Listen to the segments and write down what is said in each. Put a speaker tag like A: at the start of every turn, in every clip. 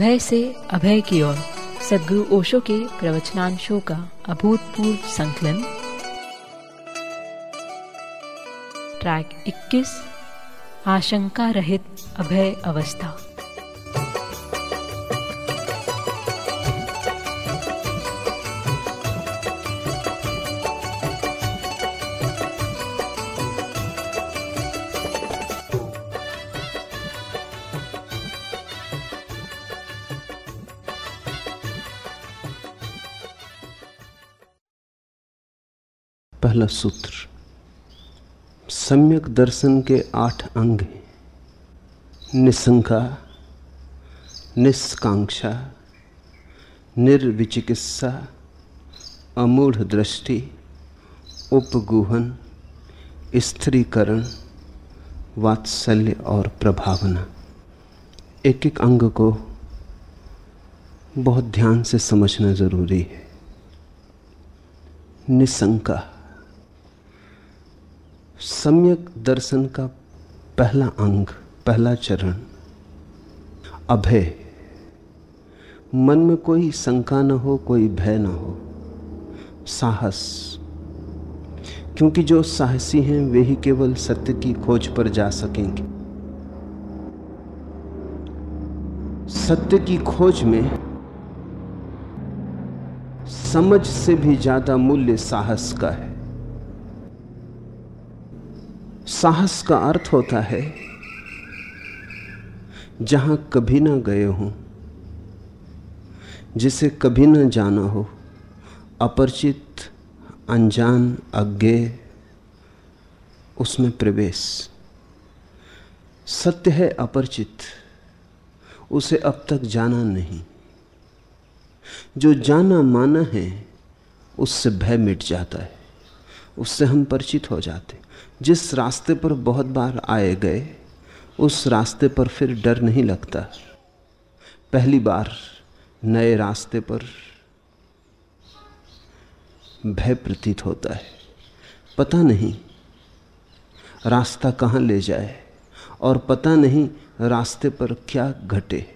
A: भय से अभय की ओर, सदगुरु ओशो के प्रवचनांशों का अभूतपूर्व संकलन। ट्रैक 21 आशंका रहित अभय अवस्था।
B: पहला सूत्र, सम्यक दर्शन के आठ अंग हैं। निसंका निष्कांक्षा निर्विचिकित्सा, अमूढ़ दृष्टि, उपगुहन, स्त्रीकरण, वात्सल्य और प्रभावना। एक एक अंग को बहुत ध्यान से समझना ज़रूरी है। निसंका। सम्यक दर्शन का पहला अंग, पहला चरण। अभय। मन में कोई शंका न हो, कोई भय न हो। साहस। क्योंकि जो साहसी हैं, वे ही केवल सत्य की खोज पर जा सकेंगे। सत्य की खोज में समझ से भी ज़्यादा मूल्य साहस का है। साहस का अर्थ होता है, जहाँ कभी ना गए हों, जिसे कभी ना जाना हो, अपरिचित, अनजान, अज्ञे, उसमें प्रवेश। सत्य है अपरिचित, उसे अब तक जाना नहीं। जो जाना माना है, उससे भय मिट जाता है, उससे हम परिचित हो जाते जिस रास्ते पर बहुत बार आए गए, उस रास्ते पर फिर डर नहीं लगता। पहली बार नए रास्ते पर भय प्रतीत होता है। पता नहीं रास्ता कहाँ ले जाए और पता नहीं रास्ते पर क्या घटे।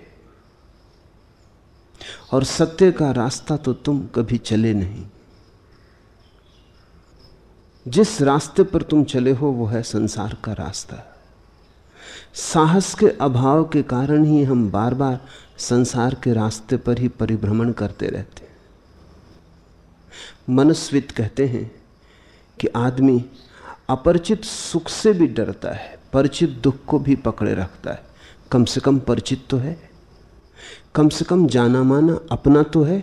B: और सत्य का रास्ता तो तुम कभी चले नहीं। जिस रास्ते पर तुम चले हो, वो है संसार का रास्ता। साहस के अभाव के कारण ही हम बार बार संसार के रास्ते पर ही परिभ्रमण करते रहते हैं। मनस्वित कहते हैं कि आदमी अपरिचित सुख से भी डरता है, परिचित दुख को भी पकड़े रखता है। कम से कम परिचित तो है, कम से कम जाना माना अपना तो है,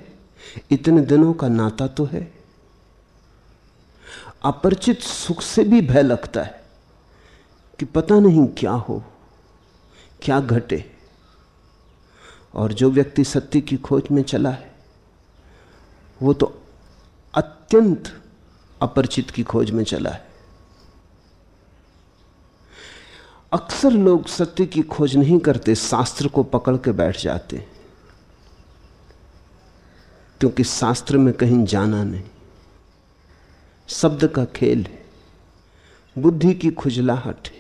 B: इतने दिनों का नाता तो है। अपरिचित सुख से भी भय लगता है कि पता नहीं क्या हो, क्या घटे। और जो व्यक्ति सत्य की खोज में चला है, वो तो अत्यंत अपरिचित की खोज में चला है। अक्सर लोग सत्य की खोज नहीं करते, शास्त्र को पकड़ के बैठ जाते क्योंकि शास्त्र में कहीं जाना नहीं। शब्द का खेल है, बुद्धि की खुजलाहट है।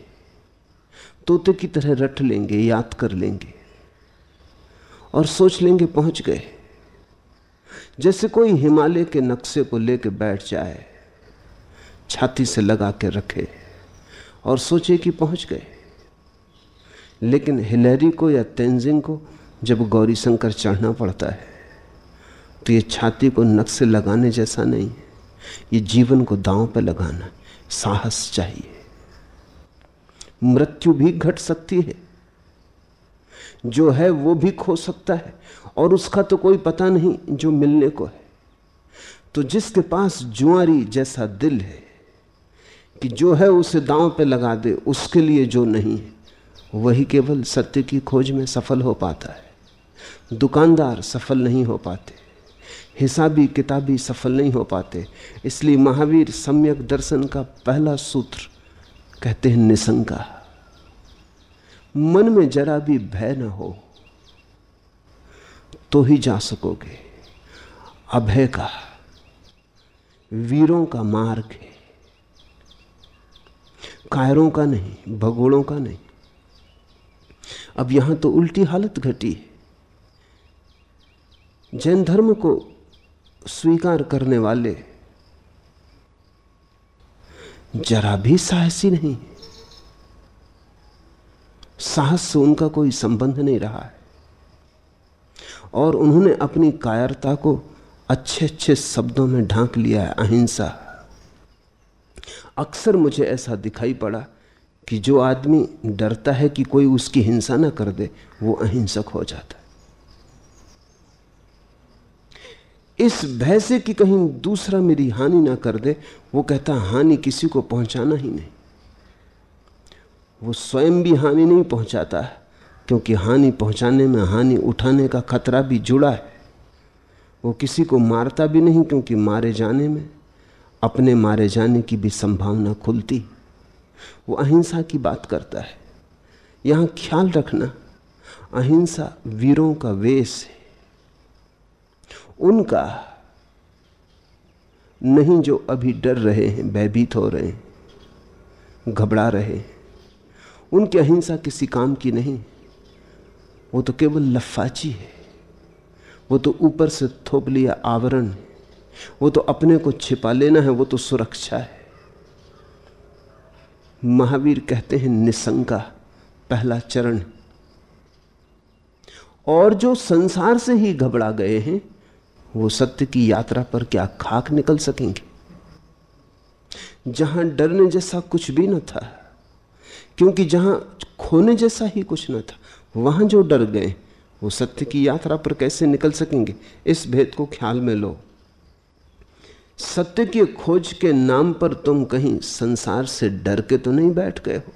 B: तोते की तरह रट लेंगे, याद कर लेंगे और सोच लेंगे पहुँच गए। जैसे कोई हिमालय के नक्शे को लेकर बैठ जाए, छाती से लगा के रखे और सोचे कि पहुँच गए। लेकिन हिलेरी को या तेंजिंग को जब गौरी शंकर चढ़ना पड़ता है तो ये छाती को नक्शे लगाने जैसा नहीं है। ये जीवन को दांव पर लगाना साहस चाहिए। मृत्यु भी घट सकती है। जो है वो भी खो सकता है, और उसका तो कोई पता नहीं जो मिलने को है। तो जिसके पास जुआरी जैसा दिल है, कि जो है उसे दांव पे लगा दे, उसके लिए जो नहीं है, वही केवल सत्य की खोज में सफल हो पाता है। दुकानदार सफल नहीं हो पाते। हिसाबी किताबी सफल नहीं हो पाते। इसलिए महावीर सम्यक दर्शन का पहला सूत्र कहते हैं निसंका। मन में जरा भी भय न हो तो ही जा सकोगे। अभय का, वीरों का मार्ग है। कायरों का नहीं, भगोड़ों का नहीं। अब यहाँ तो उल्टी हालत घटी है। जैन धर्म को स्वीकार करने वाले जरा भी साहसी नहीं साहस से उनका कोई संबंध नहीं रहा है। और उन्होंने अपनी कायरता को अच्छे अच्छे शब्दों में ढांक लिया है, अहिंसा। अक्सर मुझे ऐसा दिखाई पड़ा कि जो आदमी डरता है कि कोई उसकी हिंसा ना कर दे, वो अहिंसक हो जाता है इस भय से कि कहीं दूसरा मेरी हानि ना कर दे, वो कहता, हानि किसी को पहुंचाना ही नहीं। वो स्वयं भी हानि नहीं पहुंचाता है क्योंकि हानि पहुँचाने में, हानि उठाने का खतरा भी जुड़ा है। वो किसी को मारता भी नहीं, क्योंकि मारे जाने में, अपने मारे जाने की भी संभावना खुलती। वो अहिंसा की बात करता है। यहाँ ख्याल रखना, अहिंसा वीरों का वेश है। उनका नहीं जो अभी डर रहे हैं, भयभीत हो रहे हैं, घबरा रहे हैं। उनकी अहिंसा किसी काम की नहीं। वो तो केवल लफाची है। वो तो ऊपर से थोप लिया आवरण है। वो तो अपने को छिपा लेना है, वो तो सुरक्षा है। महावीर कहते हैं निसंका पहला चरण। और जो संसार से ही घबरा गए हैं वो सत्य की यात्रा पर क्या खाक निकल सकेंगे? जहाँ डरने जैसा कुछ भी न था, क्योंकि जहाँ खोने जैसा ही कुछ न था, वहाँ जो डर गए, वो सत्य की यात्रा पर कैसे निकल सकेंगे? इस भेद को ख्याल में लो। सत्य की खोज के नाम पर तुम कहीं संसार से डर के तो नहीं बैठ गए हो।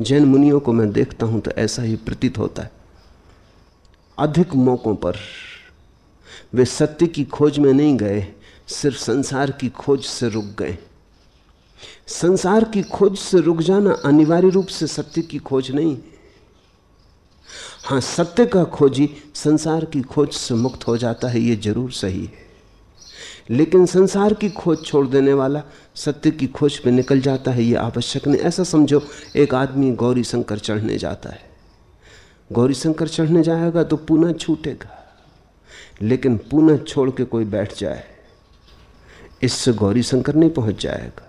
B: जैन मुनियों को मैं देखता हूँ तो ऐसा ही प्रतीत होता है। अधिक मौकों पर वे सत्य की खोज में नहीं गए, सिर्फ़ संसार की खोज से रुक गए। संसार की खोज से रुक जाना अनिवार्य रूप से सत्य की खोज नहीं। है हाँ सत्य का खोजी संसार की खोज से मुक्त हो जाता है यह ज़रूर सही है। लेकिन संसार की खोज छोड़ देने वाला सत्य की खोज पे निकल जाता है यह आवश्यक नहीं। ऐसा समझो, एक आदमी गौरी शंकर चढ़ने जाता है। गौरी शंकर चढ़ने जाएगा तो पुनः छूटेगा। लेकिन पुनः छोड़ के कोई बैठ जाए, इससे गौरी शंकर नहीं पहुँच जाएगा।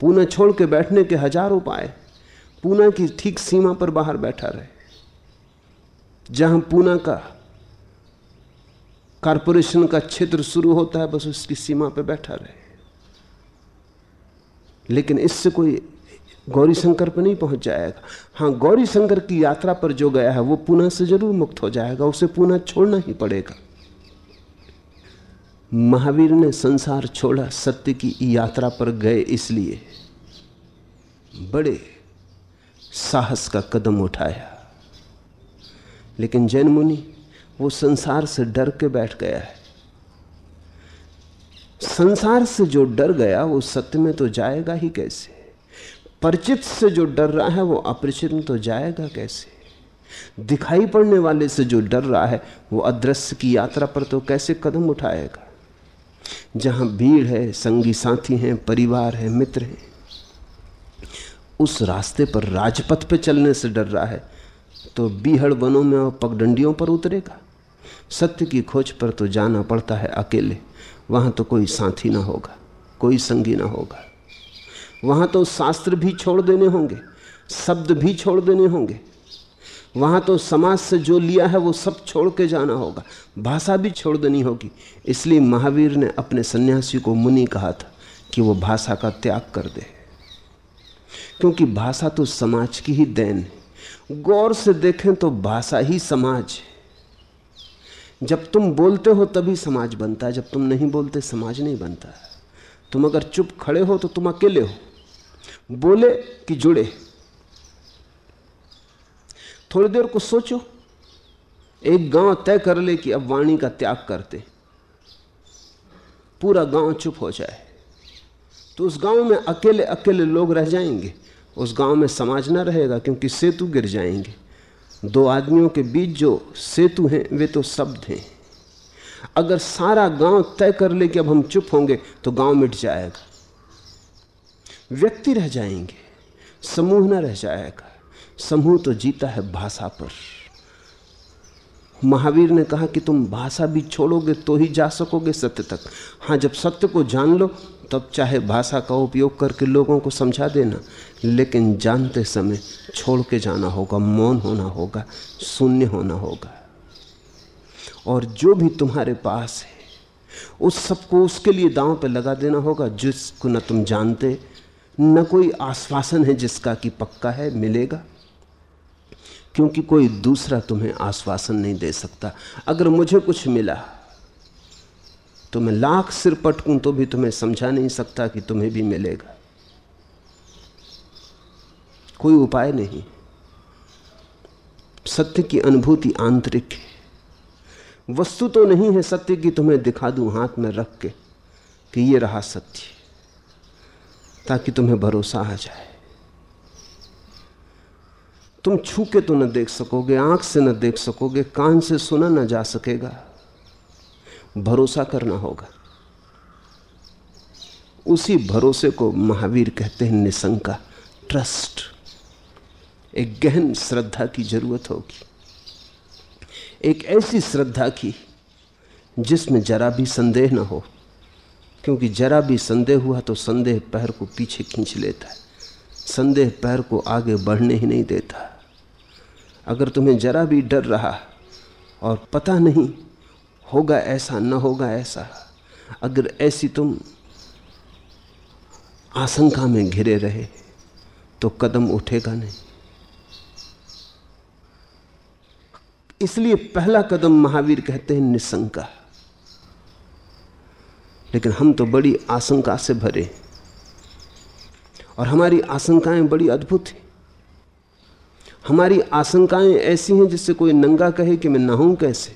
B: पुनः छोड़ के बैठने के हज़ार उपाय, पूना की ठीक सीमा पर बाहर बैठा रहे। जहाँ पूना का कारपोरेशन का क्षेत्र शुरू होता है, बस उसकी सीमा पर बैठा रहे। लेकिन इससे कोई गौरी शंकर पर नहीं पहुँच जाएगा। हाँ गौरी शंकर की यात्रा पर जो गया है, वो पुनः से ज़रूर मुक्त हो जाएगा, उसे पुनः छोड़ना ही पड़ेगा। महावीर ने संसार छोड़ा, सत्य की यात्रा पर गए, इसलिए बड़े साहस का कदम उठाया। लेकिन जैन मुनि, वो संसार से डर के बैठ गया है। संसार से जो डर गया, वो सत्य में तो जाएगा ही कैसे? परिचित से जो डर रहा है, वो अपरिचित में तो जाएगा कैसे? दिखाई पड़ने वाले से जो डर रहा है, वो अदृश्य की यात्रा पर तो कैसे कदम उठाएगा? जहाँ भीड़ है, संगी साथी हैं, परिवार है, मित्र हैं, उस रास्ते पर राजपथ पे चलने से डर रहा है तो बीहड़ वनों में और पगडंडियों पर उतरेगा। सत्य की खोज पर तो जाना पड़ता है अकेले, वहाँ तो कोई साथी ना होगा, कोई संगी ना होगा। वहाँ तो शास्त्र भी छोड़ देने होंगे, शब्द भी छोड़ देने होंगे। वहाँ तो समाज से जो लिया है वो सब छोड़ के जाना होगा, भाषा भी छोड़ देनी होगी। इसलिए महावीर ने अपने सन्यासी को मुनि कहा था कि वो भाषा का त्याग कर दे। क्योंकि भाषा तो समाज की ही देन है। गौर से देखें तो भाषा ही समाज है। जब तुम बोलते हो तभी समाज बनता है, जब तुम नहीं बोलते, समाज नहीं बनता। तुम अगर चुप खड़े हो तो तुम अकेले हो। बोले कि जुड़े। थोड़ी देर को सोचो, एक गाँव तय कर ले कि अब वाणी का त्याग करते। पूरा गाँव चुप हो जाए। तो उस गाँव में अकेले अकेले लोग रह जाएँगे। उस गाँव में समाज ना रहेगा, क्योंकि सेतु गिर जाएँगे। दो आदमियों के बीच जो सेतु हैं, वे तो शब्द हैं। अगर सारा गाँव तय कर ले कि अब हम चुप होंगे तो गाँव मिट जाएगा। व्यक्ति रह जाएँगे, समूह न रह जाएगा। समूह तो जीता है भाषा पर। महावीर ने कहा कि तुम भाषा भी छोड़ोगे तो ही जा सकोगे सत्य तक। हाँ जब सत्य को जान लो, तब चाहे भाषा का उपयोग करके लोगों को समझा देना, लेकिन जानते समय छोड़ के जाना होगा, मौन होना होगा, शून्य होना होगा। और जो भी तुम्हारे पास है, उस सबको उसके लिए दांव पे लगा देना होगा, जिसको न तुम जानते न कोई आश्वासन है जिसका कि पक्का है, मिलेगा। क्योंकि कोई दूसरा तुम्हें आश्वासन नहीं दे सकता। अगर मुझे कुछ मिला तो मैं लाख सिर पटकूं तो भी तुम्हें समझा नहीं सकता कि तुम्हें भी मिलेगा। कोई उपाय नहीं। सत्य की अनुभूति आंतरिक है। वस्तु तो नहीं है सत्य की, तुम्हें दिखा दूँ हाथ में रख के कि ये रहा सत्य। ताकि तुम्हें भरोसा आ जाए। तुम छू के तो न देख सकोगे, आँख से न देख सकोगे, कान से सुना न जा सकेगा। भरोसा करना होगा। उसी भरोसे को महावीर कहते हैं निशंका ट्रस्ट। एक गहन श्रद्धा की ज़रूरत होगी। एक ऐसी श्रद्धा की जिसमें जरा भी संदेह न हो। क्योंकि जरा भी संदेह हुआ तो संदेह पैर को पीछे खींच लेता है। संदेह पैर को आगे बढ़ने ही नहीं देता। अगर तुम्हें जरा भी डर रहा और पता नहीं, होगा ऐसा, न होगा ऐसा, अगर ऐसी तुम आशंका में घिरे रहे तो कदम उठेगा नहीं। इसलिए पहला कदम महावीर कहते हैं निशंका। लेकिन हम तो बड़ी आशंका से भरे और हमारी आशंकाएँ बड़ी अद्भुत हैं। हमारी आशंकाएँ ऐसी हैं जिससे कोई नंगा कहे कि मैं नहाऊं कैसे?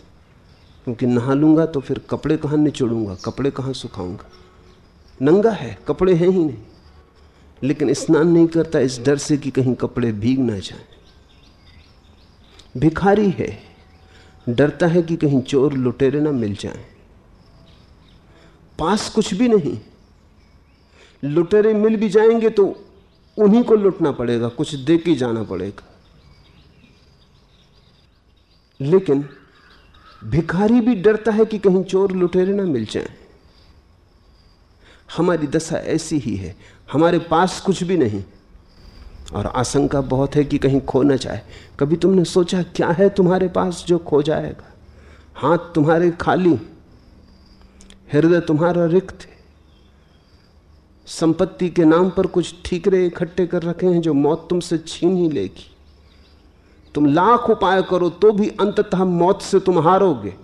B: क्योंकि नहा लूँगा तो फिर कपड़े कहाँ निचोड़ूँगा, कपड़े कहाँ सुखाऊँगा? नंगा है, कपड़े हैं ही नहीं। लेकिन स्नान नहीं करता इस डर से कि कहीं कपड़े भीग ना जाए। भिखारी है, डरता है कि कहीं चोर लुटेरे ना मिल जाएँ। पास कुछ भी नहीं। लुटेरे मिल भी जाएँगे तो उन्हीं को लुटना पड़ेगा, कुछ दे के जाना पड़ेगा। लेकिन भिखारी भी डरता है कि कहीं चोर लुटेरे ना मिल जाएँ। हमारी दशा ऐसी ही है, हमारे पास कुछ भी नहीं। और आशंका बहुत है कि कहीं खो ना जाए। कभी तुमने सोचा क्या है तुम्हारे पास जो खो जाएगा? हाथ तुम्हारे खाली। हृदय तुम्हारा रिक्त है। संपत्ति के नाम पर कुछ ठीकरे इकट्ठे कर रखे हैं जो मौत तुमसे छीन ही लेगी। तुम लाख उपाय करो तो भी अंततः मौत से तुम हारोगे।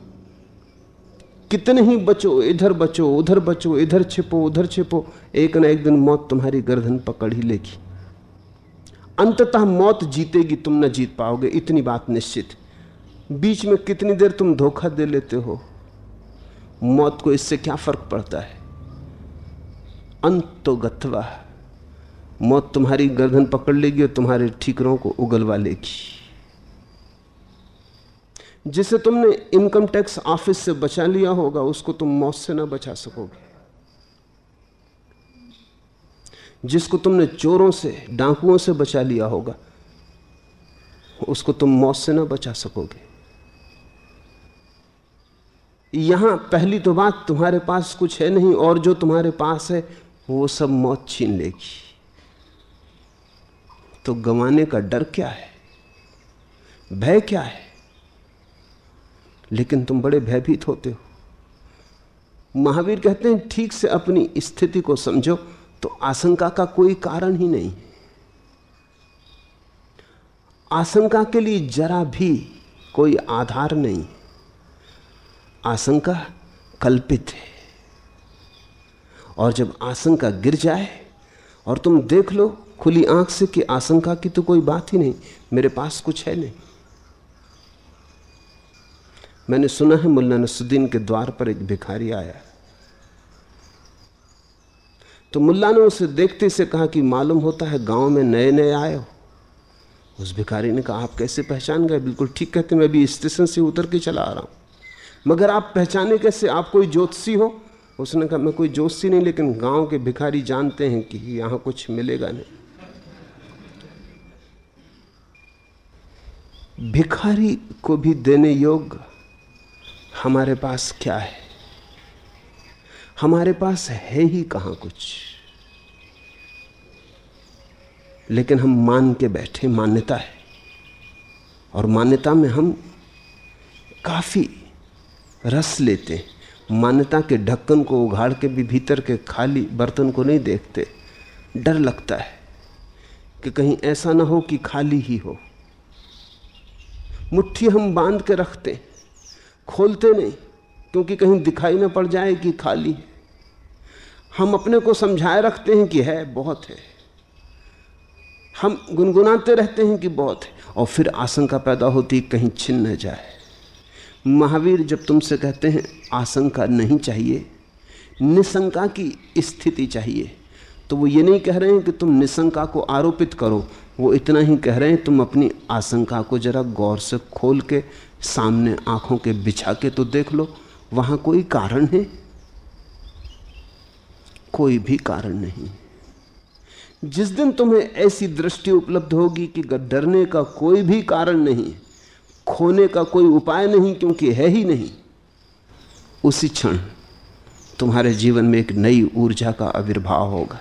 B: कितने ही बचो, इधर बचो, उधर बचो, इधर छिपो, उधर छिपो, एक ना एक दिन मौत तुम्हारी गर्दन पकड़ ही लेगी। अंततः मौत जीतेगी, तुम न जीत पाओगे, इतनी बात निश्चित। बीच में कितनी देर तुम धोखा दे लेते हो? मौत को इससे क्या फ़र्क पड़ता है? अंत तो गत्वा मौत तुम्हारी गर्दन पकड़ लेगी और तुम्हारे ठीकरों को उगलवा लेगी। जिसे तुमने इनकम टैक्स ऑफ़िस से बचा लिया होगा, उसको तुम मौत से ना बचा सकोगे। जिसको तुमने चोरों से, डाकुओं से बचा लिया होगा, उसको तुम मौत से ना बचा सकोगे। यहाँ पहली तो बात तुम्हारे पास कुछ है नहीं, और जो तुम्हारे पास है, वो सब मौत छीन लेगी। तो गंवाने का डर क्या है? भय क्या है? लेकिन तुम बड़े भयभीत होते हो। महावीर कहते हैं, ठीक से अपनी स्थिति को समझो तो आशंका का कोई कारण ही नहीं। आशंका के लिए जरा भी कोई आधार नहीं। आशंका कल्पित है। और जब आशंका गिर जाए और तुम देख लो, खुली आँख से कि आशंका की तो कोई बात ही नहीं, मेरे पास कुछ है नहीं। मैंने सुना है मुल्ला नसुद्दीन के द्वार पर एक भिखारी आया। तो मुल्ला ने उसे देखते से कहा कि मालूम होता है गाँव में नए नए आए हो। उस भिखारी ने कहा, आप कैसे पहचान गए? बिल्कुल ठीक कहते, मैं भी स्टेशन से उतर के चला आ रहा हूँ। मगर आप पहचाने कैसे? आप कोई ज्योतिषी हो? उसने कहा, मैं कोई ज्योतिषी नहीं, लेकिन गाँव के भिखारी जानते हैं कि यहाँ कुछ मिलेगा नहीं. भिखारी को भी देने योग्य हमारे पास क्या है? हमारे पास है ही कहाँ कुछ? लेकिन हम मान के बैठे, मान्यता है। और मान्यता में हम काफ़ी रस लेते, मान्यता के ढक्कन को उघाड़ के भी भीतर के खाली बर्तन को नहीं देखते। डर लगता है कि कहीं ऐसा ना हो कि खाली ही हो। मुट्ठी हम बाँध के रखते, खोलते नहीं, क्योंकि कहीं दिखाई ना पड़ जाए कि खाली है। हम अपने को समझाए रखते हैं कि है, बहुत है। हम गुनगुनाते रहते हैं कि बहुत है, और फिर आशंका पैदा होती कहीं छिन न जाए। महावीर जब तुमसे कहते हैं, आशंका नहीं चाहिए, निशंका की स्थिति चाहिए तो वो ये नहीं कह रहे हैं कि तुम निशंका को आरोपित करो। वो इतना ही कह रहे हैं, तुम अपनी आशंका को जरा गौर से खोल के सामने आँखों के बिछा के तो देख लो। वहाँ कोई कारण है? कोई भी कारण नहीं। जिस दिन तुम्हें ऐसी दृष्टि उपलब्ध होगी कि डरने का कोई भी कारण नहीं खोने का कोई उपाय नहीं, क्योंकि है ही नहीं। उसी क्षण तुम्हारे जीवन में एक नई ऊर्जा का आविर्भाव होगा।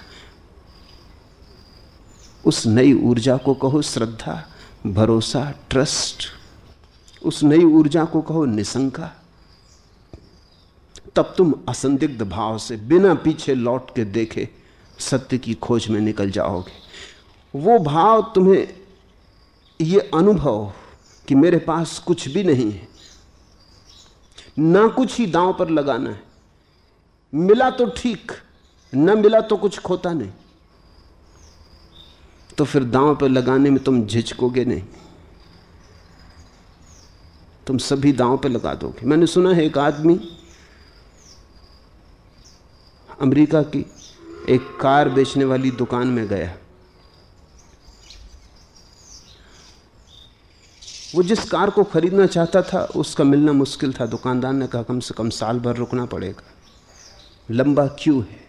B: उस नई ऊर्जा को कहो श्रद्धा, भरोसा, ट्रस्ट। उस नई ऊर्जा को कहो निशंका तब तुम असंदिग्ध भाव से बिना पीछे लौट के देखे सत्य की खोज में निकल जाओगे। वो भाव तुम्हें, ये अनुभव कि मेरे पास कुछ भी नहीं है। ना कुछ ही दांव पर लगाना है। मिला तो ठीक, न मिला तो कुछ खोता नहीं। तो फिर दांव पर लगाने में तुम झिझकोगे नहीं। तुम सभी दांव पर लगा दोगे। मैंने सुना है एक आदमी अमेरिका की एक कार बेचने वाली दुकान में गया। वो जिस कार को खरीदना चाहता था उसका मिलना मुश्किल था। दुकानदार ने कहा कम से कम साल भर रुकना पड़ेगा। लंबा क्यों है?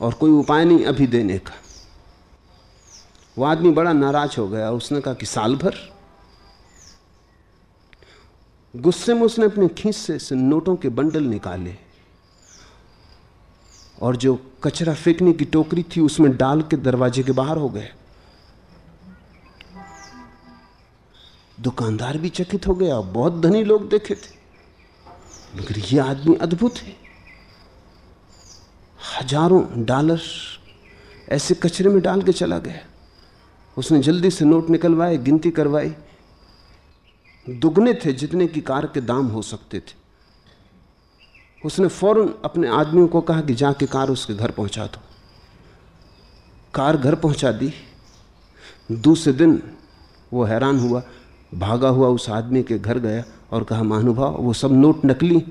B: और कोई उपाय नहीं अभी देने का। वो आदमी बड़ा नाराज़ हो गया। उसने कहा कि साल भर? गुस्से में उसने अपने खींच से, से नोटों के बंडल निकाले। और जो कचरा फेंकने की टोकरी थी उसमें डाल के दरवाजे के बाहर हो गए दुकानदार भी चकित हो गया, बहुत धनी लोग देखे थे। मगर ये आदमी अद्भुत है। हज़ारों डॉलर ऐसे कचरे में डाल के चला गया। उसने जल्दी से नोट निकलवाए, गिनती करवाई। दुगने थे जितने की कार के दाम हो सकते थे। उसने फ़ौरन अपने आदमियों को कहा कि जाके कार उसके घर पहुँचा दो। कार घर पहुँचा दी। दूसरे दिन वो हैरान हुआ भागा हुआ उस आदमी के घर गया और कहा महानुभाव वो सब नोट नकली।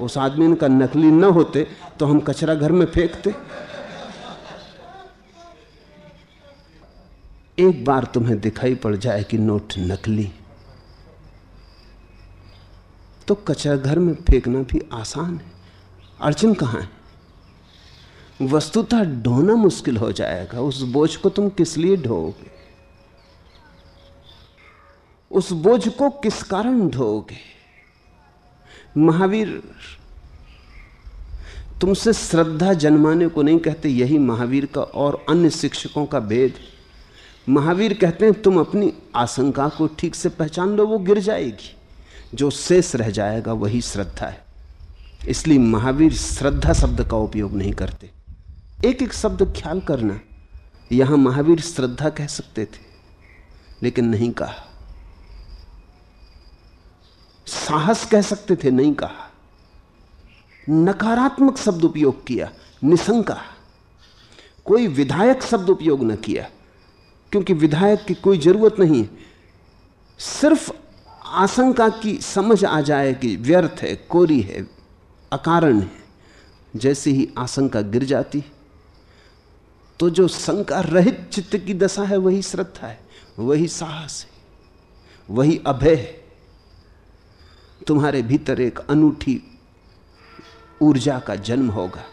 B: उस आदमी का नकली न होते तो हम कचरा घर में फेंकते। एक बार तुम्हें दिखाई पड़ जाए कि नोट नकली तो कचरा घर में फेंकना भी आसान है। अड़चन कहाँ है? वस्तुतः ढोना मुश्किल हो जाएगा। उस बोझ को तुम किस लिए ढोगे उस बोझ को किस कारण ढोगे? महावीर, तुमसे श्रद्धा जन्माने को नहीं कहते, यही महावीर का और अन्य शिक्षकों का भेद। महावीर कहते हैं, तुम अपनी आशंका को ठीक से पहचान लो, वो गिर जाएगी। जो शेष रह जाएगा, वही श्रद्धा है। इसलिए महावीर श्रद्धा शब्द का उपयोग नहीं करते। एक एक शब्द ख्याल करना। यहाँ महावीर श्रद्धा कह सकते थे, लेकिन नहीं कहा। साहस कह सकते थे, नहीं कहा। नकारात्मक शब्द उपयोग किया निशंका कोई विधायक शब्द उपयोग न किया, क्योंकि विधायक की कोई ज़रूरत नहीं। सिर्फ़ आशंका की समझ आ जाए कि व्यर्थ है, कोरी है, अकारण है। जैसे ही आशंका गिर जाती तो जो शंका रहित चित्त की दशा है, वही श्रद्धा है, वही साहस है, वही अभय है। तुम्हारे भीतर एक अनूठी ऊर्जा का जन्म होगा।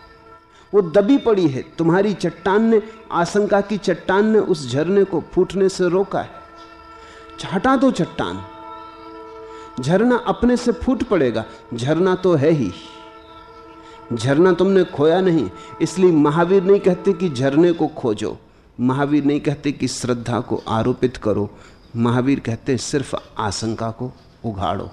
B: वो दबी पड़ी है। तुम्हारी चट्टान ने आशंका की चट्टान ने उस झरने को फूटने से रोका है। हटा दो चट्टान। झरना अपने से फूट पड़ेगा। झरना तो है ही। झरना तुमने खोया नहीं। इसलिए महावीर नहीं कहते कि झरने को खोजो। महावीर नहीं कहते कि श्रद्धा को आरोपित करो। महावीर कहते सिर्फ़ आशंका को उघाड़ो।